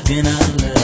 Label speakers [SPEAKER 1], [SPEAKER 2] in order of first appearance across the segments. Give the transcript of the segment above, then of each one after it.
[SPEAKER 1] بنا الله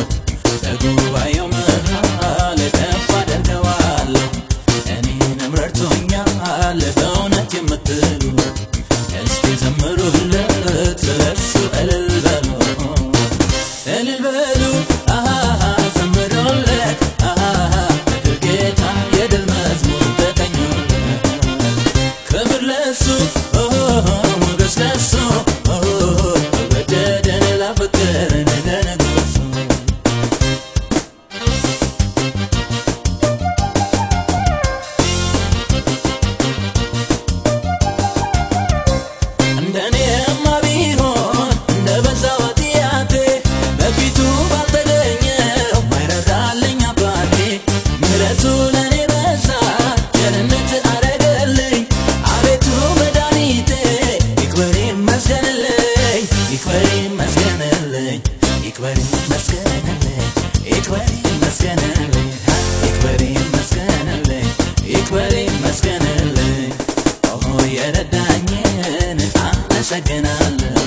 [SPEAKER 1] አመሰግናለሁ።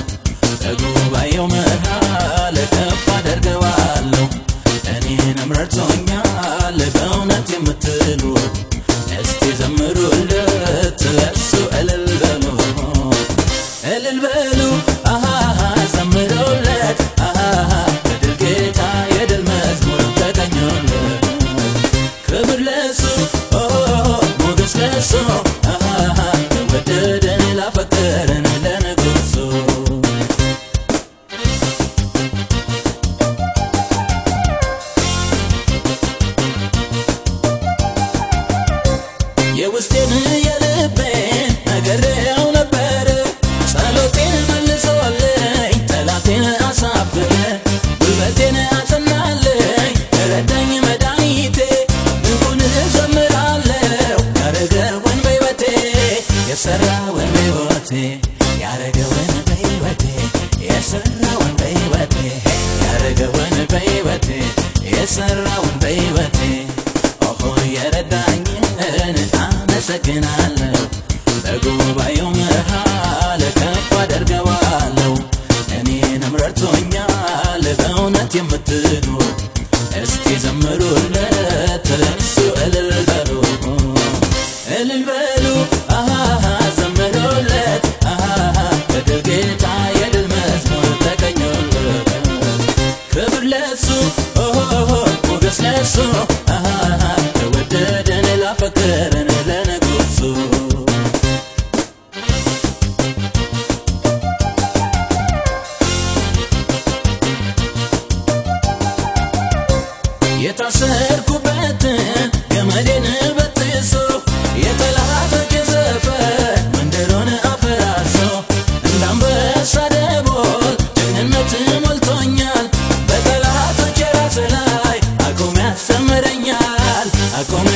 [SPEAKER 1] በጉባኤው መሃል ከፍ አደርገዋለሁ። እኔንም ረድቶኛል በእውነት የምትሉ እስቲ ዘምሩለት፣ እሱ እልል በሉ እልል በሉ የውስጤን የልቤን ነግሬው ነበር። ጸሎቴን መልሶልኝ ጠላቴን አሳፈረ ጉልበቴን አጸናልኝ የረዳኝ መድኃኒቴ ድንቁን ዘምራለሁ ያረገውን በሕይወቴ የሰራውን በሕይወቴ ያረገውን በሕይወቴ የሰራውን በሕይወቴ ያረገውን በሕይወቴ የሰራውን በሕይወቴ። again I የታሰርኩበትን ገመዴን በጥሶ የጠላቶች ዘፈን መንደሮን አፈራርሶ እንዳንበሳ ደቦል ጀግንነት ሞልቶኛል። በጠላቶች ራስ ላይ አቁም ያስተምረኛል አቁም